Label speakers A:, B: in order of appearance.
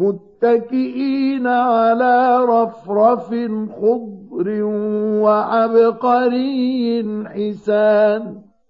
A: متكئين على رفرف خضر وعبقري حسان.